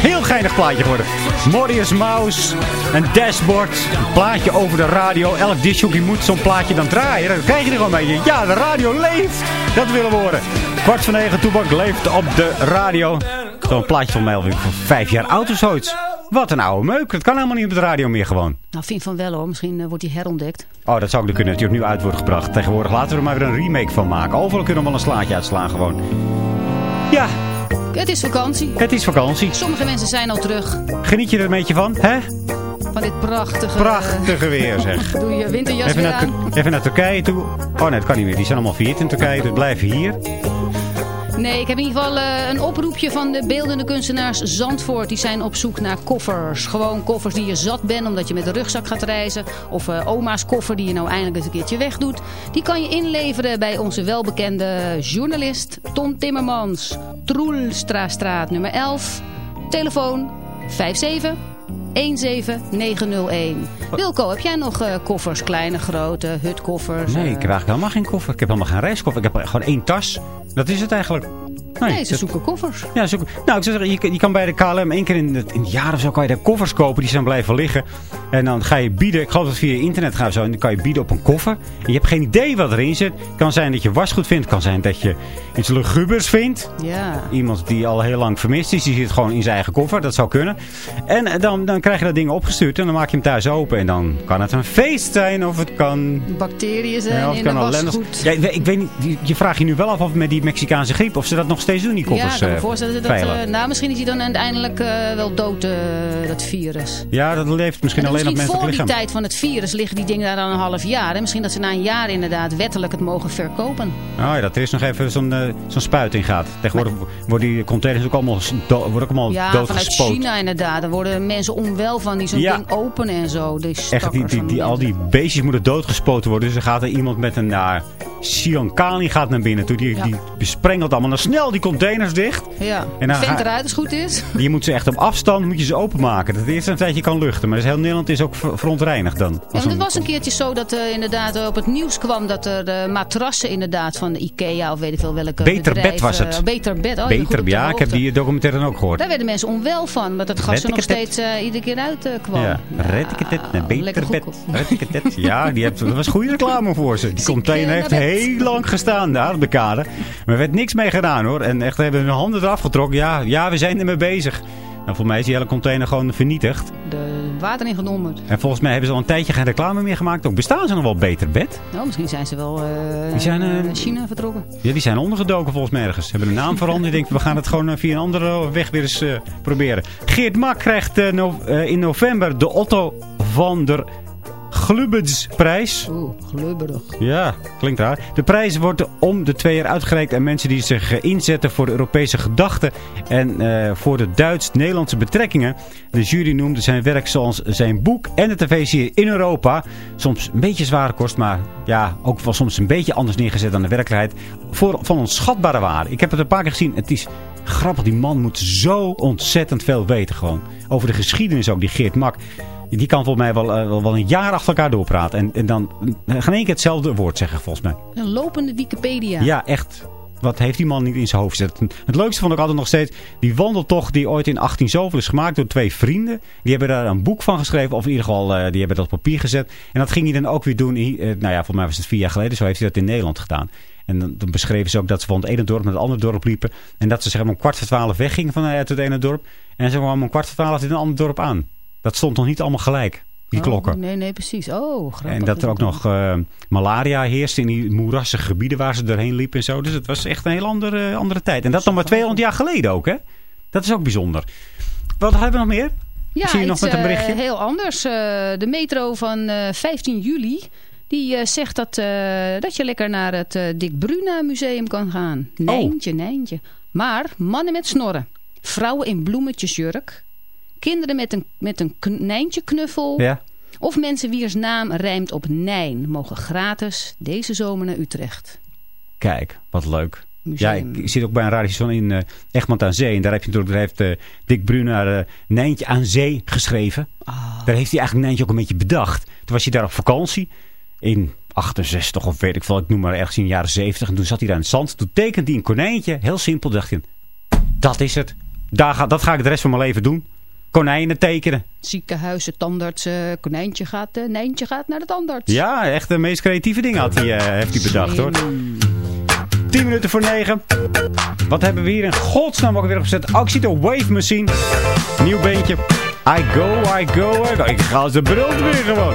heel geinig plaatje geworden. Morbius Mouse, een dashboard, een plaatje over de radio. Elk disjockey moet zo'n plaatje dan draaien. Dan krijg je er gewoon mee. Ja, de radio leeft. Dat willen we horen. Kwart van negen, Toebak leeft op de radio. Zo'n plaatje van mij alweer van vijf jaar oud of zoiets. Wat een oude meuk. Dat kan helemaal niet op de radio meer gewoon. Nou, vind van wel hoor. Misschien eh, wordt hij herontdekt. Oh, dat zou ik kunnen. Dat die opnieuw uit wordt gebracht. Tegenwoordig laten we er maar weer een remake van maken. Overal kunnen we wel een slaatje uitslaan gewoon. Ja, Het is vakantie. het is vakantie. Sommige mensen zijn al terug Geniet je er een beetje van, hè? van dit prachtige... Prachtige weer, zeg. [LAUGHS] Doe je winterjas Even weer naar, aan. Even naar Turkije toe. Oh nee, dat kan niet meer. Die zijn allemaal vierd in Turkije. Dus blijven hier. Nee, ik heb in ieder geval eh, een oproepje van de beeldende kunstenaars Zandvoort. Die zijn op zoek naar koffers. Gewoon koffers die je zat bent omdat je met een rugzak gaat reizen. Of eh, oma's koffer die je nou eindelijk eens een keertje wegdoet. Die kan je inleveren bij onze welbekende journalist Ton Timmermans. Troelstrastraat nummer 11. Telefoon 57 17901. Wilco, heb jij nog eh, koffers? Kleine, grote, hutkoffers? Nee, ik heb eigenlijk helemaal geen koffer. Ik heb helemaal geen reiskoffer. Ik heb gewoon één tas. Dat is het eigenlijk. Nee, ze dat- zoeken koffers. Ja, zoek, nou, ik zou zeggen, je, kan- je kan bij de KLM één keer in het, in het jaar of zo kan je daar koffers kopen. Die zijn blijven liggen. En dan ga je bieden. Ik geloof dat het via internet gaat zo. En dan kan je bieden op een koffer. En je hebt geen idee wat erin zit. Het kan zijn dat je wasgoed vindt. Het kan zijn dat je iets lugubers vindt. Ja. Iemand die al heel lang vermist is. Die zit gewoon in zijn eigen koffer. Dat zou kunnen. En eh, dan, dan krijg je dat ding opgestuurd. En dan maak je hem thuis open. En dan kan het een feest zijn. Of het kan... Bacteriën zijn Ja, of in het de kan ellendig- wasgoed. Ja, ik weet- niet, je- je vraagt je nu wel af of met die Mexicaanse griep, of ze dat nog steeds doen, die Ja, ik kan me eh, voorstellen dat, eh, nou, misschien is hij dan uiteindelijk eh, wel dood, dat virus. Ja, dat leeft misschien En alleen op misschien menselijk voor die lichaam. tijd van het virus liggen die dingen daar dan een half jaar. En misschien dat ze na een jaar inderdaad wettelijk het mogen verkopen. Oh ja, dat er is nog even zo'n zo'n spuit in gaat. Tegenwoordig worden die containers ook allemaal, do- worden ook allemaal Ja, vanuit. China inderdaad. Daar worden mensen onwel van die zo'n Ja. ding openen en zo. Die Echt, die, die, die, al die beestjes moeten doodgespoten worden. Dus er gaat er iemand met een nou, Siankali gaat naar binnen toe. Die, Ja. die besprengelt allemaal. Nou snel die containers dicht. Ja, En dan vent eruit als goed is. [LAUGHS] Je moet ze echt op afstand moet je ze openmaken. Dat het eerst een tijdje kan luchten. Maar dus heel Nederland is ook ver- verontreinigd dan. Ja, het was een keertje zo dat eh, inderdaad eh, op het nieuws kwam dat er eh, matrassen inderdaad van de Ikea of weet ik veel welke Beter bedrijf, Bed was het. beter bed, oh, Beter, ja, ik heb die documentaire dan ook gehoord. Daar werden mensen onwel van, omdat het gas er nog steeds iedere keer uit kwam. Ja, red ik het beter bed. Red ik het. Ja, die heeft, dat was goede reclame voor ze. Die container heeft. Heel lang gestaan daar op de kade. Maar er werd niks mee gedaan hoor. En echt hebben hun handen eraf getrokken. Ja, ja, we zijn ermee bezig. En volgens mij is die hele container gewoon vernietigd. De water ingenomen. En volgens mij hebben ze al een tijdje geen reclame meer gemaakt. Ook bestaan ze nog wel beter bed? Nou, misschien zijn ze wel eh Die zijn, eh, naar China vertrokken. Ja, die zijn ondergedoken volgens mij ergens. Ze hebben de naam [LAUGHS] veranderd. Ik denk, we gaan het gewoon eh, via een andere weg weer eens proberen. Geert Mak krijgt no- in november de Otto van der Glubbensprijs. Oeh, glubberig. Ja, klinkt raar. De prijs wordt om de twee jaar uitgereikt aan mensen die zich eh, inzetten voor de Europese gedachten en eh, voor de Duits-Nederlandse betrekkingen. De jury noemde zijn werk zoals zijn boek en de tv-serie in Europa. Soms een beetje zware kost, maar ja, ook wel soms een beetje anders neergezet dan de werkelijkheid. Voor, van onschatbare waarde. Ik heb het een paar keer gezien. Het is grappig, die man moet zo ontzettend veel weten gewoon. Over de geschiedenis ook, die Geert Mak. Die kan volgens mij wel, eh, wel, wel een jaar achter elkaar doorpraten. En, en dan eh, geen één keer hetzelfde woord zeggen, volgens mij. Een lopende Wikipedia. Ja, echt. Wat heeft die man niet in zijn hoofd zitten? Het leukste vond ik altijd nog steeds... die wandeltocht die ooit in 18 zoveel is gemaakt door twee vrienden. Die hebben daar een boek van geschreven. Of in ieder geval, eh, die hebben dat op papier gezet. En dat ging hij dan ook weer doen. nou ja, volgens mij was het vier jaar geleden. Zo heeft hij dat in Nederland gedaan. En dan, dan beschreven ze ook dat ze van het ene dorp naar het andere dorp liepen. En dat ze zeg maar om kwart voor twaalf weggingen vanuit het ene dorp. En ze kwamen om kwart voor twaalf in een ander dorp aan. Dat stond nog niet allemaal gelijk, die Oh, klokken. Nee, nee, precies. Oh, grappig. En dat er ook nog eh, malaria heerste in die moerassige gebieden waar ze doorheen liepen en zo. Dus het was echt een heel andere, andere tijd. En dat nog maar 200 jaar geleden ook, hè? Dat is ook bijzonder. Wat hebben we nog meer? Ja, Zie je nog met een eh, berichtje? heel anders. Eh, de metro van eh, 15 juli... Die eh, zegt dat, eh, dat je lekker naar het eh, Dick Bruna museum kan gaan. Oh. Nijntje, nijntje. Maar mannen met snorren. Vrouwen in bloemetjesjurk. Kinderen met een, met een nijntje knuffel. Ja. Of mensen wiens naam rijmt op Nijn. Mogen gratis deze zomer naar Utrecht. Kijk, wat leuk. Museum. Ja, ik zit ook bij een radiostation in eh Egmond aan Zee. En daar heb je natuurlijk, daar heeft eh, Dick Bruna eh, Nijntje aan Zee geschreven. Ah. Daar heeft hij eigenlijk Nijntje ook een beetje bedacht. Toen was hij daar op vakantie. In 68 of weet ik veel. Ik noem maar ergens in de jaren 70. En toen zat hij daar in het zand. Toen tekende hij een konijntje. Heel simpel. dacht hij, dat is het. Daar ga, dat ga ik de rest van mijn leven doen. Konijnen tekenen. Ziekenhuizen, tandarts, eh, konijntje gaat, eh, Nijntje gaat naar de tandarts. Ja, echt de meest creatieve dingen had hij, eh, heeft hij bedacht hoor. 10 minuten voor 9. Wat hebben we hier in godsnaam ook weer opgezet? Actie de Wave Machine. Nieuw beentje. I go, I go, I go. Ik ga als de bril weer gewoon.